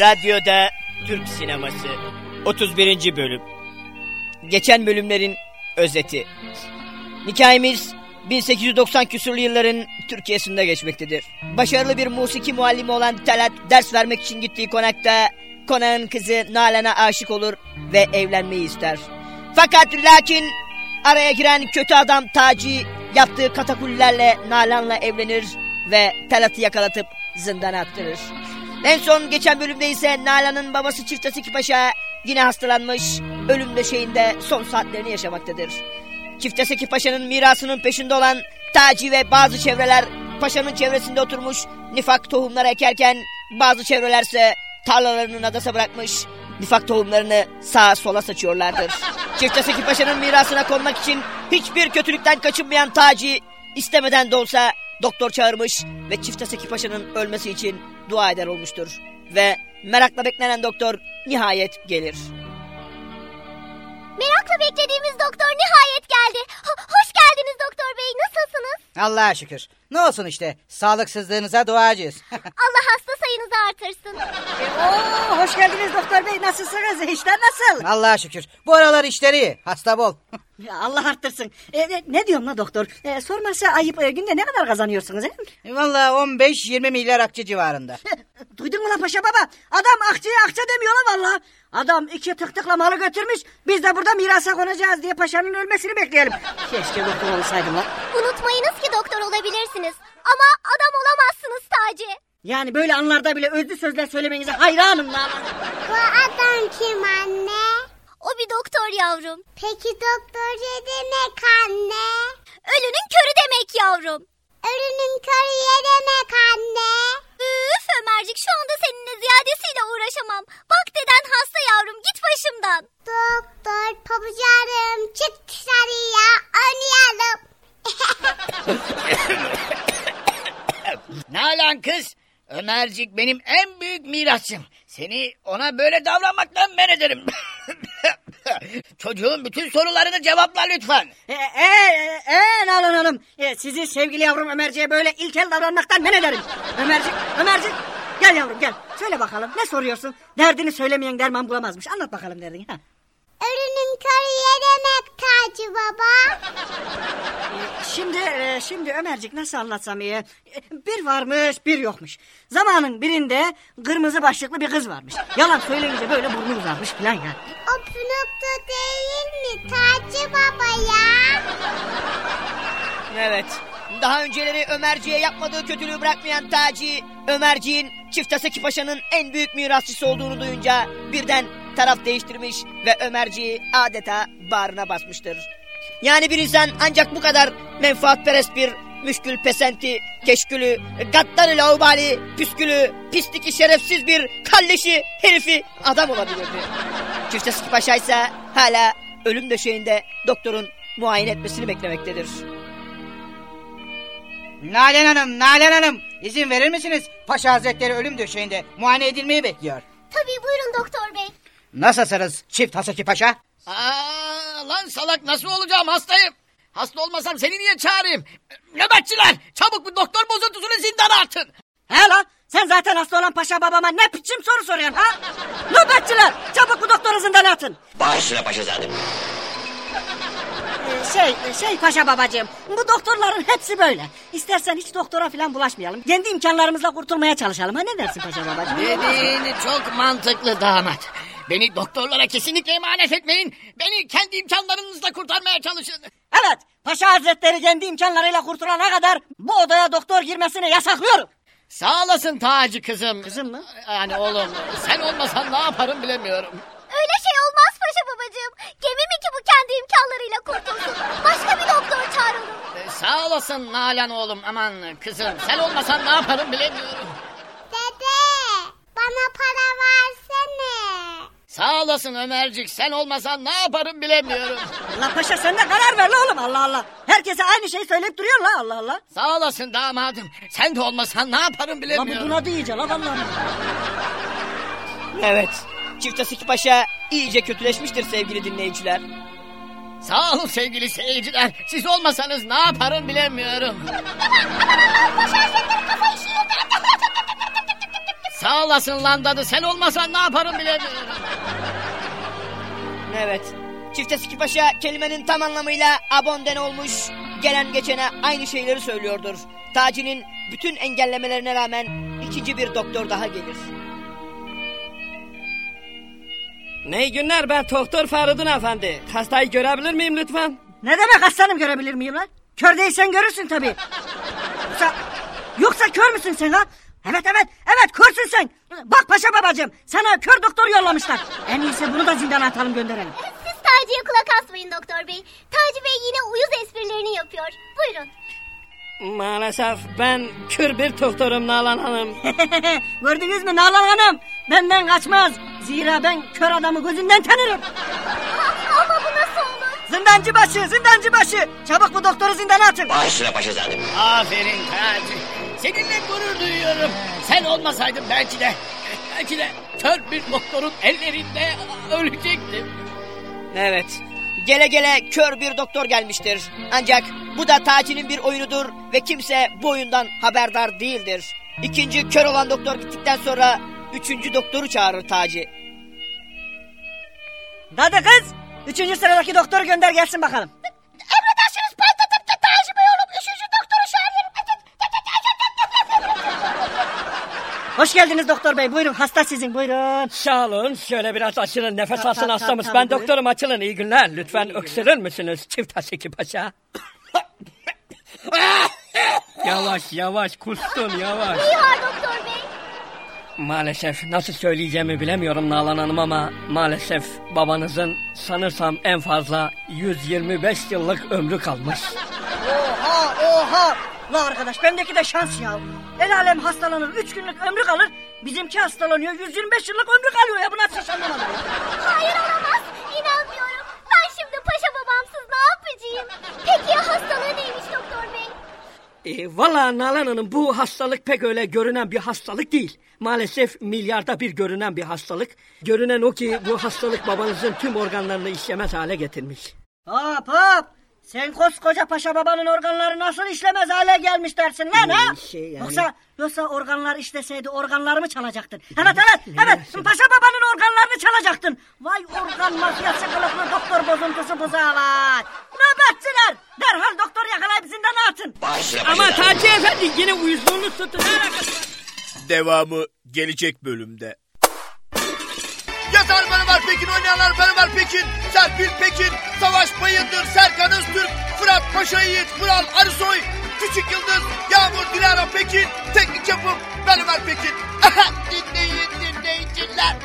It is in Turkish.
Radyoda Türk Sineması 31. Bölüm Geçen bölümlerin özeti Hikayemiz 1890 küsurlu yılların Türkiye'sinde geçmektedir. Başarılı bir musiki muallimi olan Talat ders vermek için gittiği konakta konağın kızı Nalan'a aşık olur ve evlenmeyi ister. Fakat lakin araya giren kötü adam Taci yaptığı katakullerle Nalan'la evlenir ve Talat'ı yakalatıp zindana attırır. En son geçen bölümde ise Nalan'ın babası Çiftesiki Paşa yine hastalanmış, ölüm döşeğinde son saatlerini yaşamaktadır. Çifteseki Paşa'nın mirasının peşinde olan Taci ve bazı çevreler paşanın çevresinde oturmuş nifak tohumları ekerken bazı çevrelerse tarlalarını nadasa bırakmış nifak tohumlarını sağa sola saçıyorlardır. Çifteseki Paşa'nın mirasına konmak için hiçbir kötülükten kaçınmayan Taci istemeden de olsa doktor çağırmış ve Çifteseki Paşa'nın ölmesi için dua eder olmuştur. Ve merakla beklenen doktor nihayet gelir. Merakla beklediğimiz doktor nihayet geldi. Ho- hoş geldiniz doktor bey. Nasılsınız? Allah'a şükür. Ne olsun işte. Sağlıksızlığınıza duacıyız. Allah hasta sayınızı artırsın. Oo, hoş geldiniz doktor bey. Nasılsınız? İşler nasıl? Allah'a şükür. Bu aralar işleri iyi. Hasta bol. Ya Allah arttırsın. E, e, ne diyorum la doktor? E, sorması ayıp e, günde ne kadar kazanıyorsunuz? He? E, Vallahi 15-20 milyar akçe civarında. Duydun mu lan paşa baba? Adam akçeye akça demiyor lan valla. Adam iki tık tıkla malı götürmüş. Biz de burada mirasa konacağız diye paşanın ölmesini bekleyelim. Keşke doktor olsaydım lan. Unutmayınız ki doktor olabilirsiniz. Ama adam olamazsınız Taci. Yani böyle anlarda bile özlü sözler söylemenize hayranım lan. Bu adam kim anne? Bir doktor yavrum. Peki doktor ne demek anne? Ölünün körü demek yavrum. Ölünün körü ne demek anne? Üf Ömercik şu anda seninle ziyadesiyle uğraşamam. Bak deden hasta yavrum git başımdan. Doktor pabucarım çık dışarıya oynayalım. Nalan kız? Ömercik benim en büyük mirasçım. Seni ona böyle davranmaktan men ederim. Çocuğun bütün sorularını cevapla lütfen. E, e, e, e Nalan Hanım. E, sizi sevgili yavrum Ömerci'ye böyle ilkel davranmaktan men ederim. Ömercik, Ömercik. Gel yavrum gel. Söyle bakalım ne soruyorsun? Derdini söylemeyen derman bulamazmış. Anlat bakalım derdini. Ha. Ne demek Taci baba? Şimdi e, şimdi Ömercik nasıl anlatsam iyi? E, Bir varmış bir yokmuş. Zamanın birinde kırmızı başlıklı bir kız varmış. Yalan söyleyince böyle burnu uzarmış falan ya. O Pinokyo değil mi Taci baba ya? Evet. Daha önceleri Ömerci'ye yapmadığı kötülüğü bırakmayan Taci, Ömerci'nin Çiftaseki Paşa'nın en büyük mirasçısı olduğunu duyunca birden taraf değiştirmiş ve Ömerci'yi adeta bağrına basmıştır. Yani bir insan ancak bu kadar menfaatperest bir müşkül pesenti, keşkülü, gaddarı laubali, püskülü, pislik şerefsiz bir kalleşi, herifi adam olabilirdi. Çiftaseki Paşa ise hala ölüm döşeğinde doktorun muayene etmesini beklemektedir. Nalan Hanım, Nalan Hanım. izin verir misiniz? Paşa Hazretleri ölüm döşeğinde muayene edilmeyi bekliyor. Nasılsınız çift Haseki Paşa? Aa, lan salak nasıl olacağım hastayım. Hasta olmasam seni niye çağırayım? Nöbetçiler çabuk bu doktor bozuntusunu zindana atın. He lan sen zaten hasta olan paşa babama ne biçim soru soruyorsun ha? Nöbetçiler çabuk bu doktoru zindana atın. Bağışına paşazadım. Ee, Şey, şey paşa babacığım, bu doktorların hepsi böyle. İstersen hiç doktora falan bulaşmayalım. Kendi imkanlarımızla kurtulmaya çalışalım. Ha ne dersin paşa babacığım? Dediğin çok mantıklı damat. Beni doktorlara kesinlikle emanet etmeyin. Beni kendi imkanlarınızla kurtarmaya çalışın. Evet, paşa hazretleri kendi imkanlarıyla kurtulana kadar bu odaya doktor girmesini yasaklıyorum. Sağ olasın Taci kızım. Kızım mı? Yani oğlum sen olmasan ne yaparım bilemiyorum. Öyle şey olmaz paşa babacığım. Gemi mi ki bu kendi imkanlarıyla kurtulsun? Başka bir doktor çağıralım. Sağ olasın Nalan oğlum aman kızım sen olmasan ne yaparım bilemiyorum. Olasın Ömercik sen olmasan ne yaparım bilemiyorum. Allah paşa sen de karar ver la oğlum Allah Allah. Herkese aynı şeyi söyleyip duruyor la Allah Allah. Sağ olasın damadım. Sen de olmasan ne yaparım Lan bu bilemiyorum. buna iyice la vallahi. Evet. Çiftasiki Paşa iyice kötüleşmiştir sevgili dinleyiciler. Sağ olun sevgili seyirciler. Siz olmasanız ne yaparım bilemiyorum. Sağ olasın lan dadı. Sen olmasan ne yaparım bilemiyorum. Evet. Çifte Siki Paşa kelimenin tam anlamıyla abonden olmuş. Gelen geçene aynı şeyleri söylüyordur. Taci'nin bütün engellemelerine rağmen ikinci bir doktor daha gelir. Ne günler ben Doktor Feridun Efendi. Hastayı görebilir miyim lütfen? Ne demek aslanım görebilir miyim lan? Kör değilsen görürsün tabii. Yoksa, yoksa kör müsün sen lan? Evet evet evet körsün sen. Bak paşa babacığım sana kör doktor yollamışlar. En iyisi bunu da zindana atalım gönderelim. Siz Taci'ye kulak asmayın doktor bey. Taci bey yine uyuz esprilerini yapıyor. Buyurun. Maalesef ben kür bir doktorum Nalan Hanım. Gördünüz mü Nalan Hanım? Benden kaçmaz. Zira ben kör adamı gözünden tanırım. Ama bu nasıl olur? Zindancı başı zindancı başı. Çabuk bu doktoru zindana atın. Aferin Taci. Seninle gurur duyuyorum. Sen olmasaydın belki de... Belki de kör bir doktorun ellerinde ölecektim. Evet. Gele gele kör bir doktor gelmiştir. Ancak bu da Taci'nin bir oyunudur ve kimse bu oyundan haberdar değildir. İkinci kör olan doktor gittikten sonra üçüncü doktoru çağırır Taci. Dadı kız. Üçüncü sıradaki doktoru gönder gelsin bakalım. Emredersiniz paytatım Taci bey oğlum. Üçüncü doktoru çağırıyorum. Hoş geldiniz doktor bey. Buyurun hasta sizin buyurun. Sağ olun. Şöyle biraz açılın. Nefes Ta- alsın ta- ta- hastamız. tabii, Ben buyurun. doktorum açılın. İyi günler. Lütfen öksürür müsünüz? Çift haseki paşa. yavaş yavaş kustun yavaş. İyi var doktor bey. Maalesef nasıl söyleyeceğimi bilemiyorum Nalan Hanım ama maalesef babanızın sanırsam en fazla 125 yıllık ömrü kalmış. Oha oha. La arkadaş bendeki de şans ya. El alem hastalanır 3 günlük ömrü kalır. Bizimki hastalanıyor 125 yıllık ömrü kalıyor ya. Bu nasıl iş anlamadım. Hayır olamaz. İnanmıyorum. Ben şimdi paşa babamsız ne yapacağım? Peki ya hastalığı neymiş doktor bey? E, Valla Nalan Hanım bu hastalık pek öyle görünen bir hastalık değil. Maalesef milyarda bir görünen bir hastalık. Görünen o ki bu hastalık babanızın tüm organlarını işlemez hale getirmiş. Hop hop. Sen koskoca paşa babanın organları nasıl işlemez hale gelmiş dersin lan ha? şey yani- Yoksa yoksa organlar işleseydi organlarımı çalacaktın. Evet evet evet paşa babanın organlarını çalacaktın. Vay organ mafyası kılıklı doktor bozuntusu buzavat. Nöbetçiler derhal doktor yakalayıp zindana atın. Ama Taci Efendi yine uyuzluğunu var? Devamı gelecek bölümde. Yazar Ömer Pekin, oynayanlar Ömer Pekin, Serpil Pekin, Savaş Bayındır, Serkan Öztürk, Fırat Paşa Yiğit, Vural Arısoy, Küçük Yıldız, Yağmur Dilara Pekin, Teknik Yapım ben Ömer Pekin. dinleyin dinleyiciler.